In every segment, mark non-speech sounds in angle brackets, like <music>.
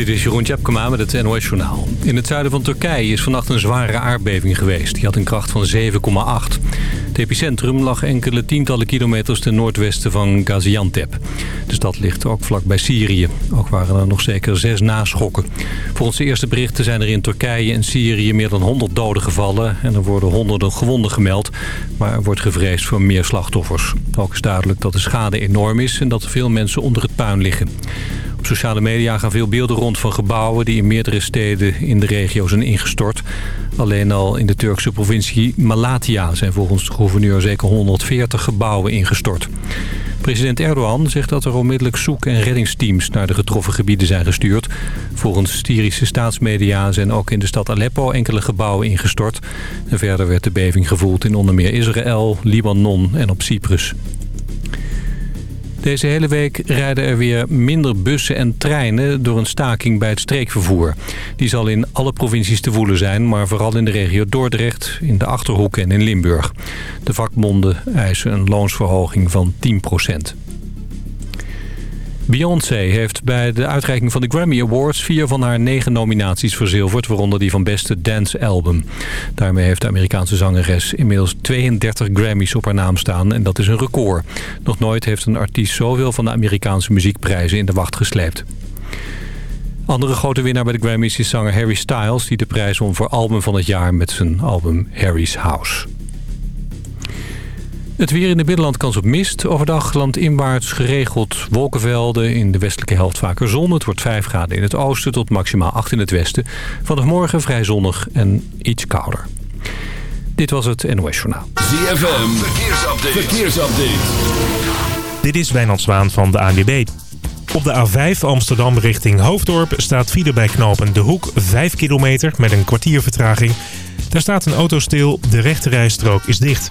Dit is Jeroen Tjepkema met het NOS Journaal. In het zuiden van Turkije is vannacht een zware aardbeving geweest. Die had een kracht van 7,8. Het epicentrum lag enkele tientallen kilometers ten noordwesten van Gaziantep. De stad ligt ook vlak bij Syrië. Ook waren er nog zeker zes naschokken. Volgens de eerste berichten zijn er in Turkije en Syrië meer dan 100 doden gevallen... en er worden honderden gewonden gemeld. Maar er wordt gevreesd voor meer slachtoffers. Ook is duidelijk dat de schade enorm is en dat veel mensen onder het puin liggen. Op sociale media gaan veel beelden rond van gebouwen die in meerdere steden in de regio zijn ingestort. Alleen al in de Turkse provincie Malatya zijn volgens de gouverneur zeker 140 gebouwen ingestort. President Erdogan zegt dat er onmiddellijk zoek- en reddingsteams naar de getroffen gebieden zijn gestuurd. Volgens Syrische staatsmedia zijn ook in de stad Aleppo enkele gebouwen ingestort. Verder werd de beving gevoeld in onder meer Israël, Libanon en op Cyprus. Deze hele week rijden er weer minder bussen en treinen door een staking bij het streekvervoer. Die zal in alle provincies te voelen zijn, maar vooral in de regio Dordrecht, in de Achterhoek en in Limburg. De vakbonden eisen een loonsverhoging van 10 Beyoncé heeft bij de uitreiking van de Grammy Awards... vier van haar negen nominaties verzilverd, waaronder die van Beste Dance Album. Daarmee heeft de Amerikaanse zangeres inmiddels 32 Grammys op haar naam staan... en dat is een record. Nog nooit heeft een artiest zoveel van de Amerikaanse muziekprijzen in de wacht gesleept. Andere grote winnaar bij de Grammys is zanger Harry Styles... die de prijs won voor album van het jaar met zijn album Harry's House. Het weer in de binnenland kans op mist. Overdag landinwaarts geregeld wolkenvelden. In de westelijke helft vaker zon. Het wordt 5 graden in het oosten tot maximaal 8 in het westen. Vanaf morgen vrij zonnig en iets kouder. Dit was het NOS Journaal. ZFM, verkeersupdate. verkeersupdate. Dit is Wijnand Zwaan van de ANWB. Op de A5 Amsterdam richting Hoofddorp staat file bij knopen De Hoek 5 kilometer met een kwartier vertraging. Daar staat een auto stil, de rechterrijstrook is dicht.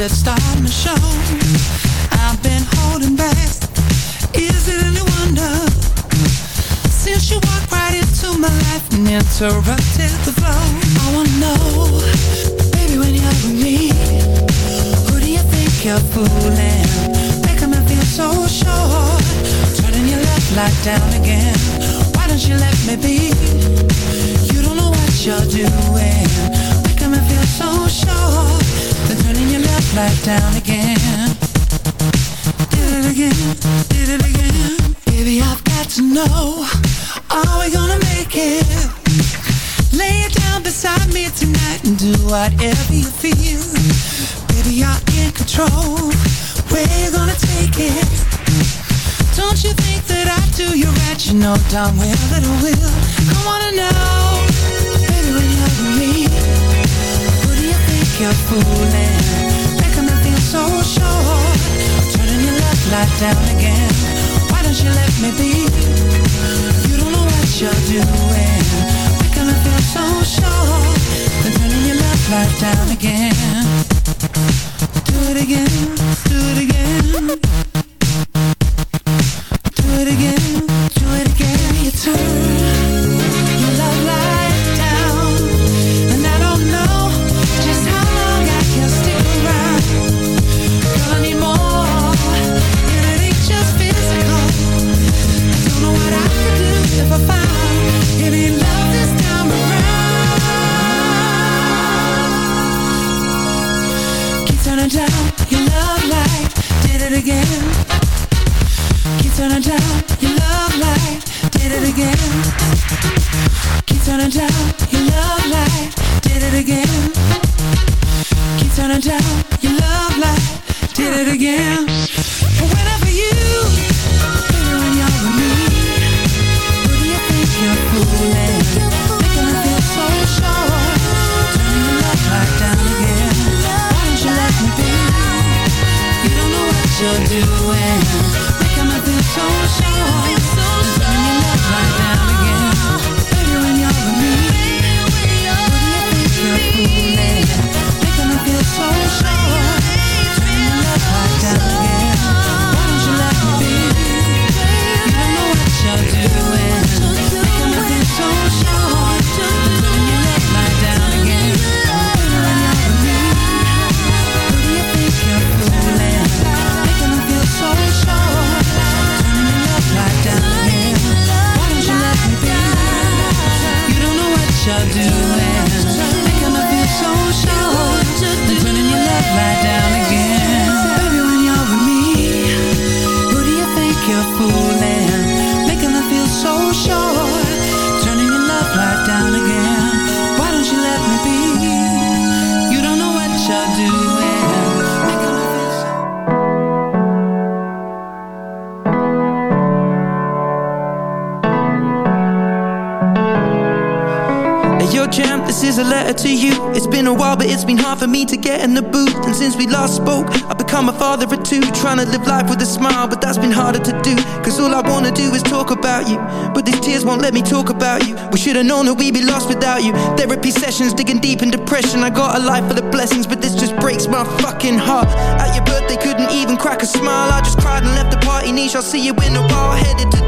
It's starting to show. I've been holding back. Is it any wonder? Since you walked right into my life and interrupted know darn well that I will. I wanna know, baby, when you're with me, who do you think you're fooling? Making me feel so sure. Turning your left light down again. Why don't you let me be? You don't know what you're doing. Making me feel so sure. Then turning your left light down again. Do it again, do it again. For me to get in the booth. And since we last spoke, I've become a father of two Trying to live life with a smile, but that's been harder to do. Cause all I wanna do is talk about you. But these tears won't let me talk about you. We should've known that we'd be lost without you. Therapy sessions, digging deep in depression. I got a life full of blessings, but this just breaks my fucking heart. At your birthday couldn't even crack a smile. I just cried and left the party niche, I'll see you in a while Headed to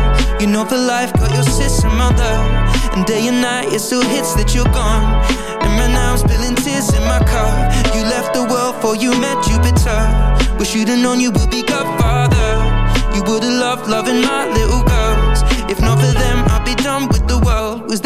You know for life got your sister mother. And day and night it still hits that you're gone. And right now I'm spilling tears in my car You left the world for you met Jupiter. Wish you'd have known you would be godfather. You would have loved loving my little girls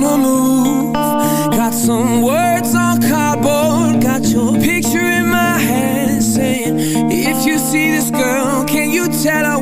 gonna move Got some words on cardboard Got your picture in my hand Saying, if you see this girl Can you tell her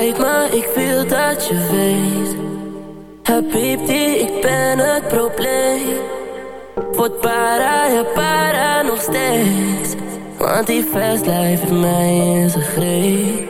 spijt, maar ik wil dat je weet. Habibti, ik ben het probleem. Word para, ja para nog steeds. Want die fast life mij in zijn greep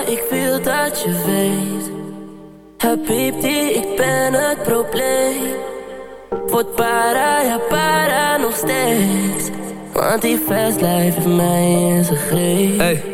ik wil dat je weet. die ik ben het probleem. Word para, ja para nog steeds. Want die fast life mij is een greep. Hey.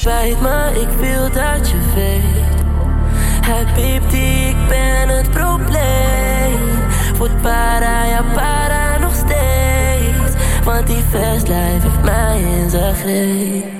spijt me, ik wil dat je weet. Hij piept, ik ben het probleem. Voet para, ja para nog steeds. Want die fast life heeft mij in zijn greep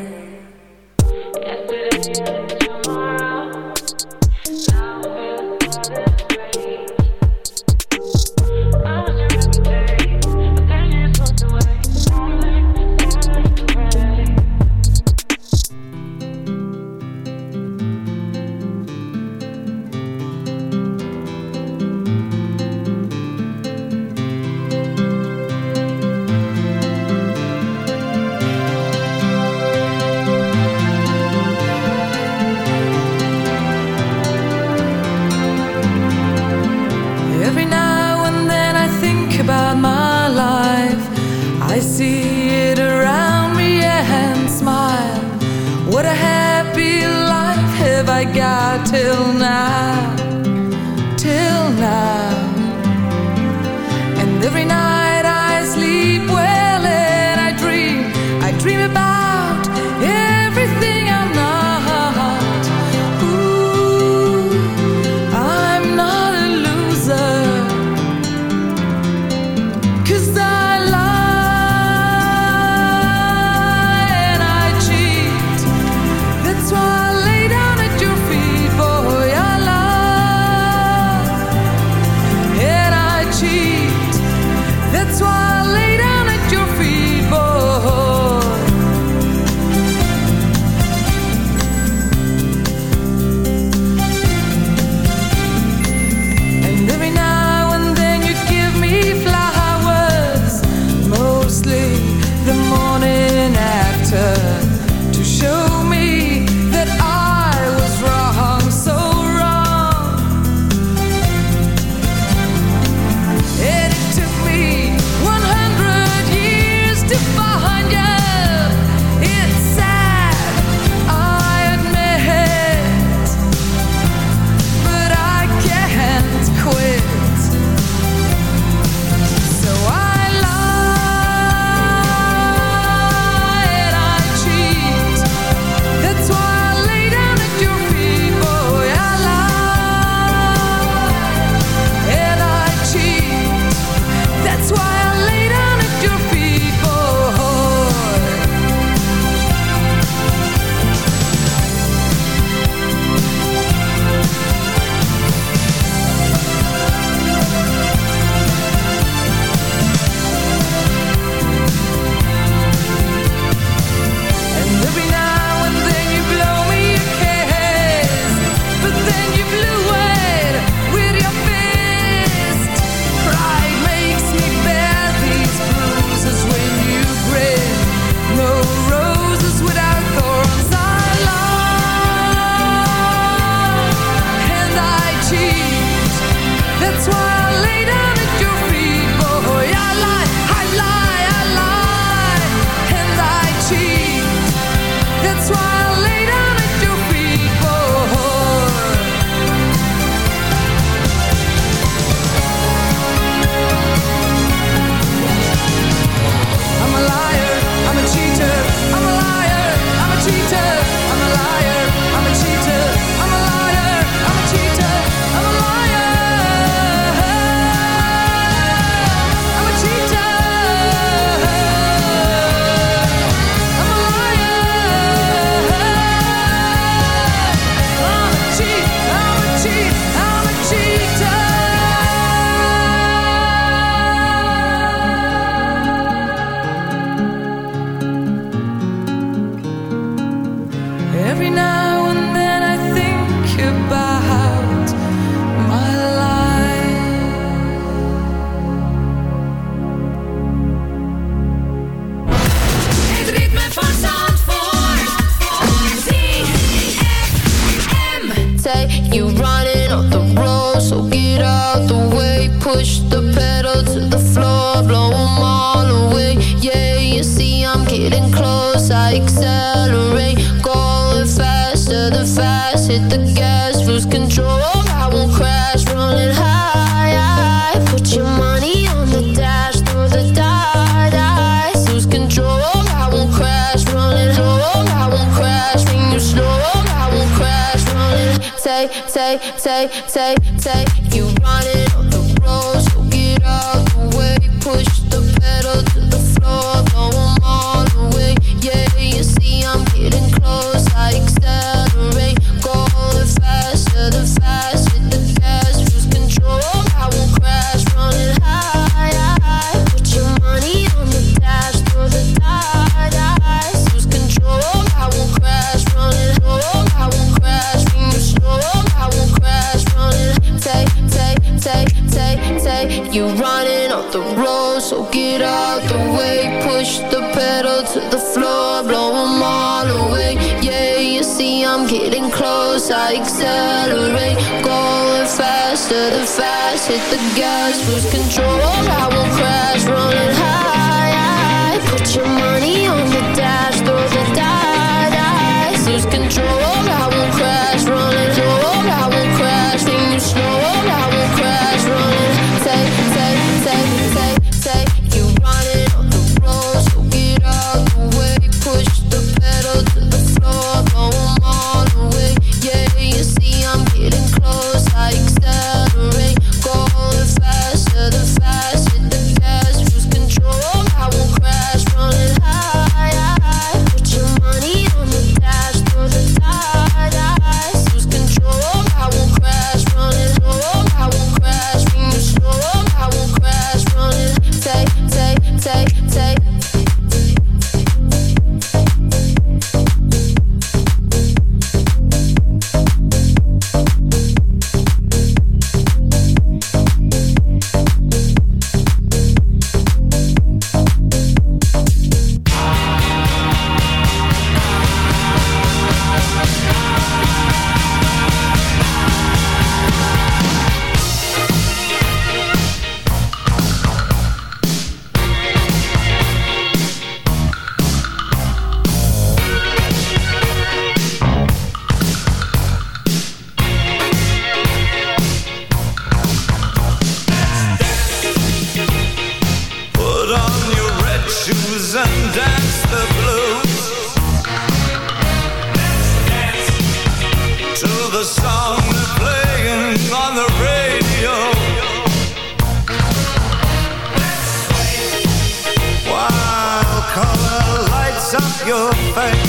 push the pedal to the floor, blow them all away. Yeah, you see, I'm getting close, I accelerate. Going faster than fast, hit the gas, lose control. I won't crash, running high. Put your money on the dash, throw the die, lose control. your face.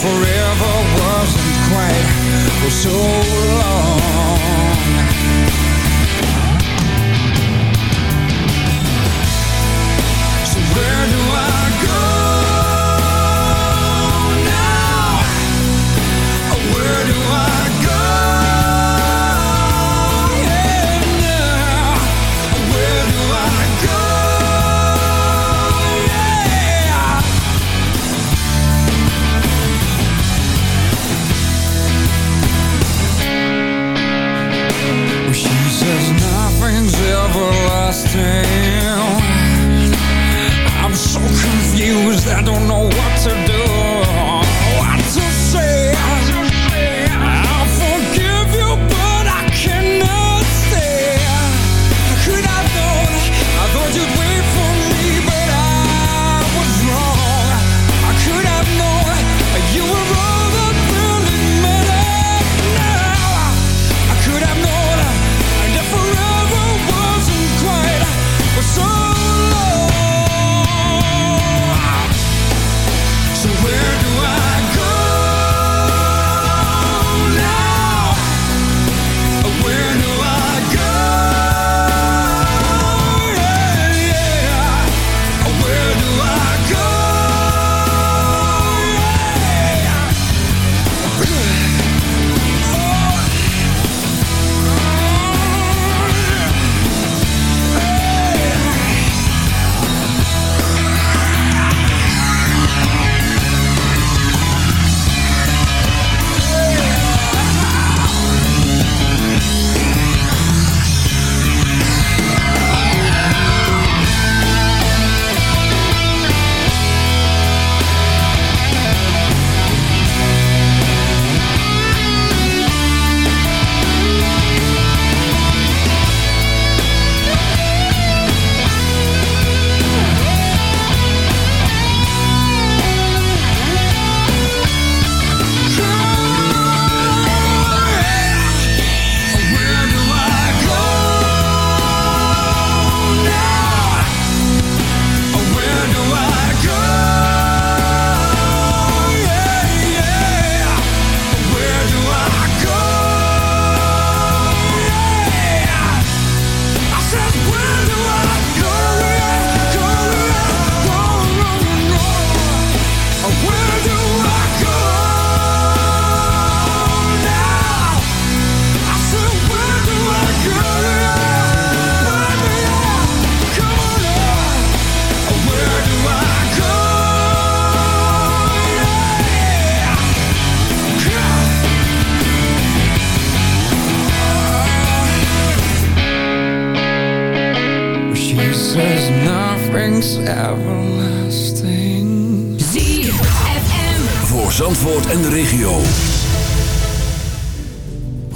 Forever wasn't quite. So regio.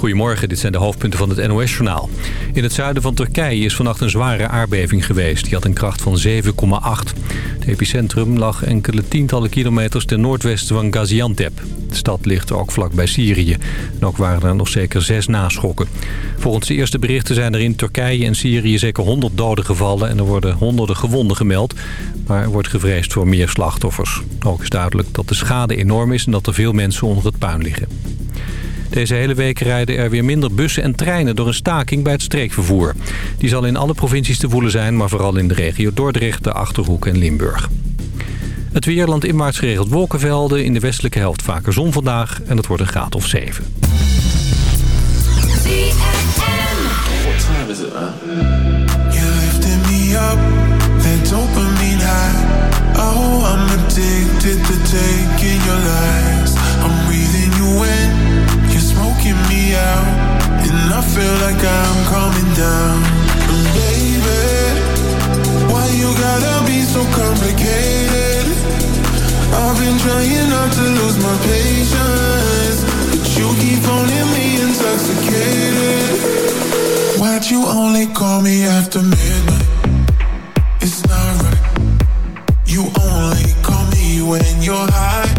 Goedemorgen, dit zijn de hoofdpunten van het NOS-journaal. In het zuiden van Turkije is vannacht een zware aardbeving geweest. Die had een kracht van 7,8. Het epicentrum lag enkele tientallen kilometers ten noordwesten van Gaziantep. De stad ligt ook vlakbij Syrië. En ook waren er nog zeker zes naschokken. Volgens de eerste berichten zijn er in Turkije en Syrië zeker 100 doden gevallen... en er worden honderden gewonden gemeld. Maar er wordt gevreesd voor meer slachtoffers. Ook is duidelijk dat de schade enorm is en dat er veel mensen onder het puin liggen. Deze hele week rijden er weer minder bussen en treinen door een staking bij het streekvervoer. Die zal in alle provincies te voelen zijn, maar vooral in de regio Dordrecht, de Achterhoek en Limburg. Het weer inwaarts geregeld wolkenvelden, in de westelijke helft vaker zon vandaag en het wordt een graad of 7. What time is it, man? You lifted me up, that dopamine high. Oh, I'm addicted to taking your lies. out, and I feel like I'm coming down. But baby, why you gotta be so complicated? I've been trying not to lose my patience, but you keep owning me intoxicated. Why'd you only call me after midnight? It's not right. You only call me when you're high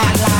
for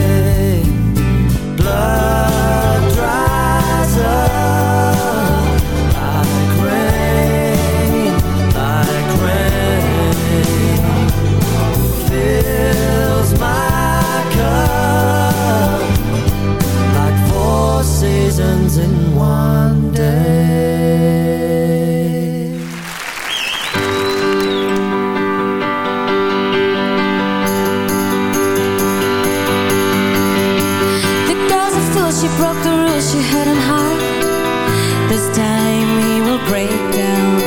In one day. The girl's a fool, she broke the rules, she had him hard. This time he will break down.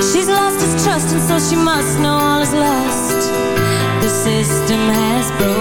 She's lost his trust, and so she must know all is lost. The system has broke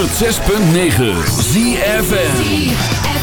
106.9 ZFN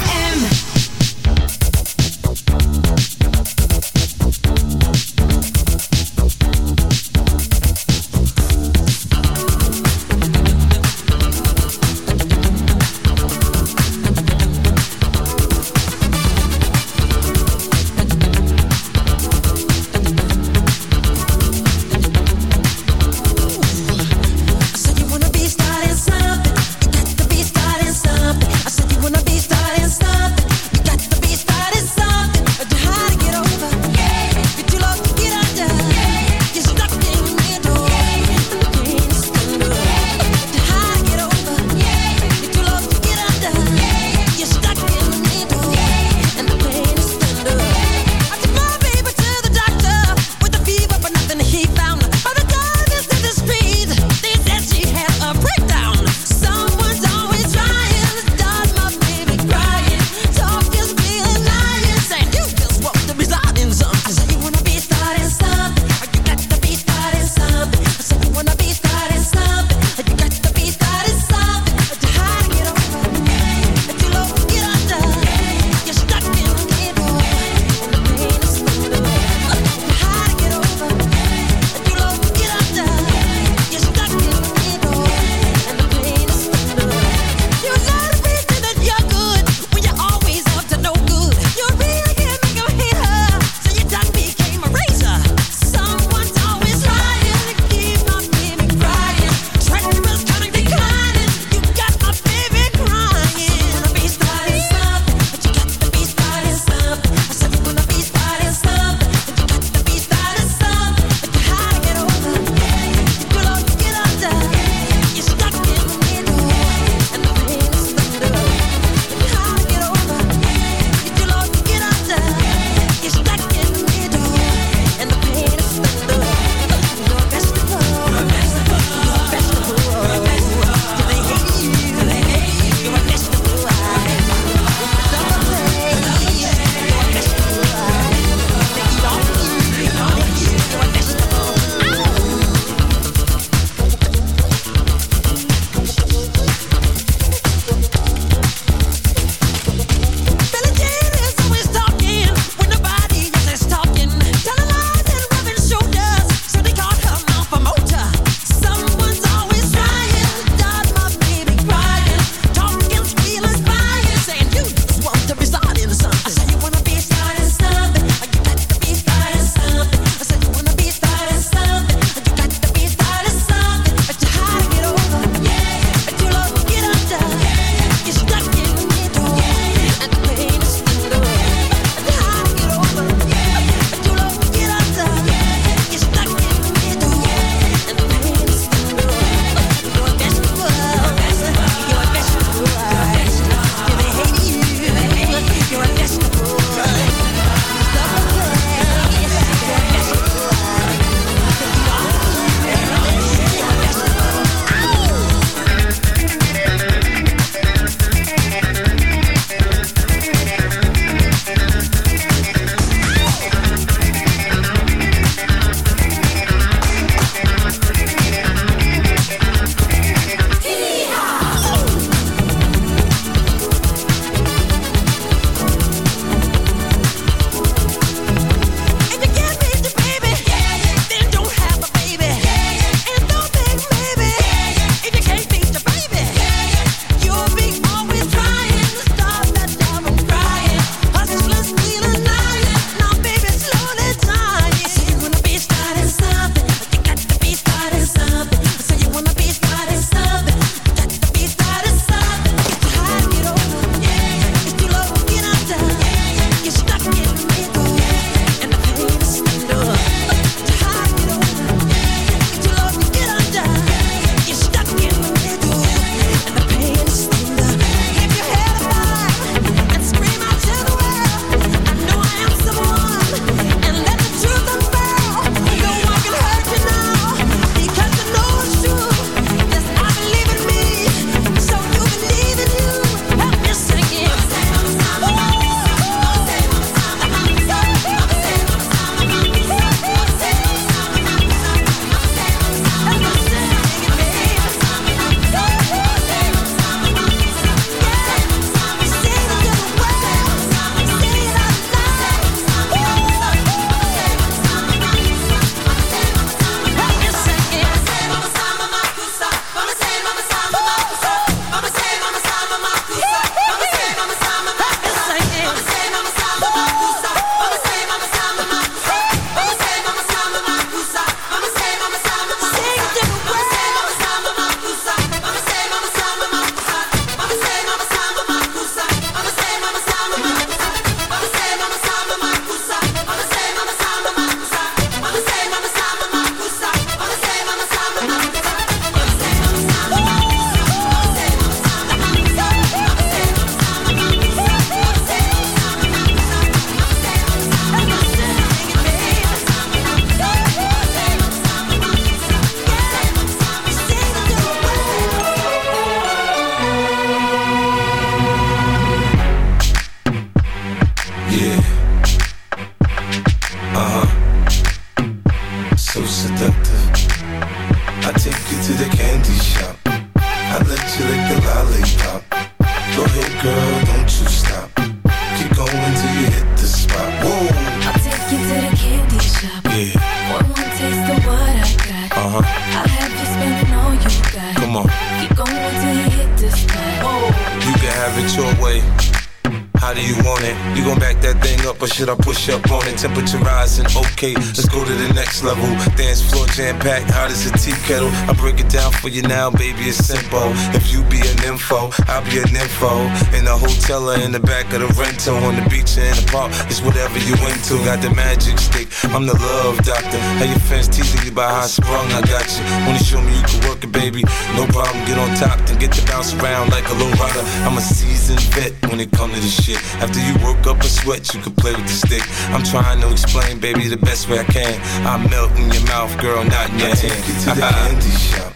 level. Dance floor jam packed, hot as a tea kettle. I break it down for you now, baby, it's simple. If you be an info, I'll be an info. In the hotel or in the back of the rental, on the beach or in the park, it's whatever you into. Got the magic stick, I'm the love doctor. How your fans teasing you by how I sprung, I got you. Wanna show me you can work it, baby? No problem, get on top, then get to bounce around like a low rider. I'm a seasoned vet when it comes to this shit. After you work up a sweat, you can play with the stick. I'm trying to explain, baby, the best way I can. I melt in your mouth, girl, not in your hand. Take you to the <laughs> candy shop.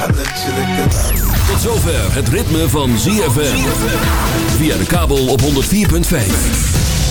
I let you lick the Tot zover het ritme van ZFM. Via de kabel op 104.5.